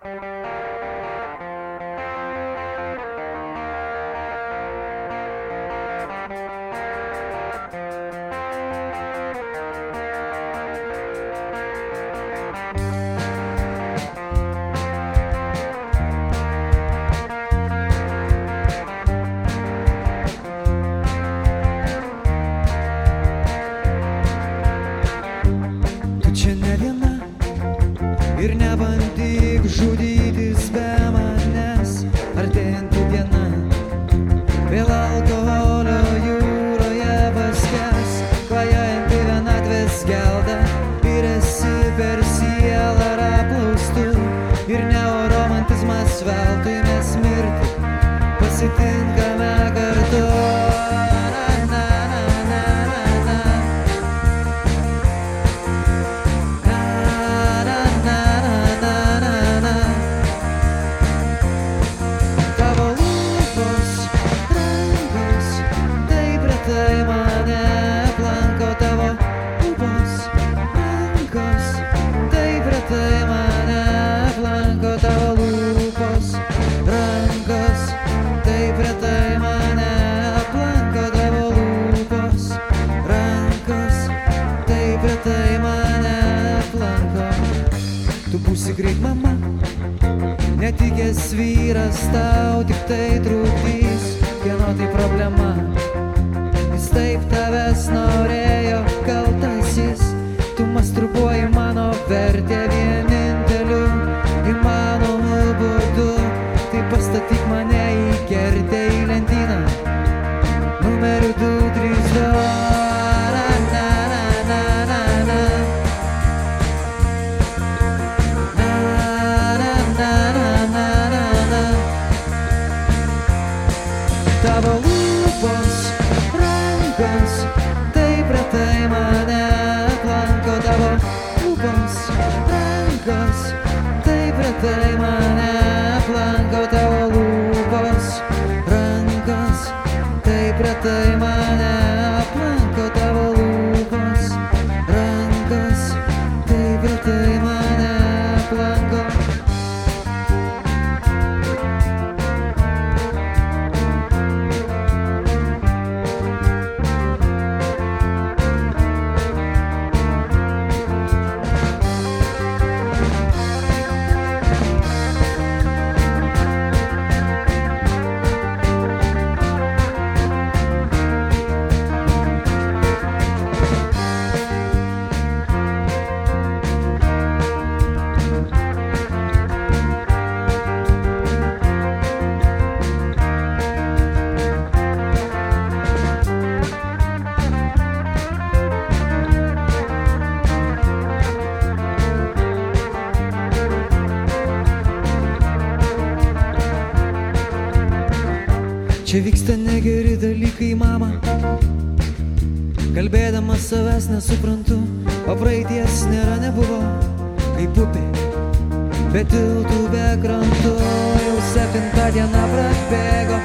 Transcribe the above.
Tu nebandyk žudytis be manęs, artėjanti diena. Vėl alkoholio jūroje paskęs, klajojanti vienatvės gelda ir esi per sielą ar aplaustų ir neoromantizmas veltui mes mirti pasitinkame Greit mama, netikęs vyras tau tik tai trukdys, kieno tai problema. Jis taip tavęs norėjo, kaltasis, tu mastrubuoji mano vertę vieninteliu įmanomu būdu. Tai pastatyk mane į kertę į lentyną, numeriu 232. travel Čia vyksta negeri dalykai, mama. Kalbėdamas savęs nesuprantu, o praeities nėra nebuvo, kaip upė. Be tiltų, be krantų, jau septinta diena prabėgo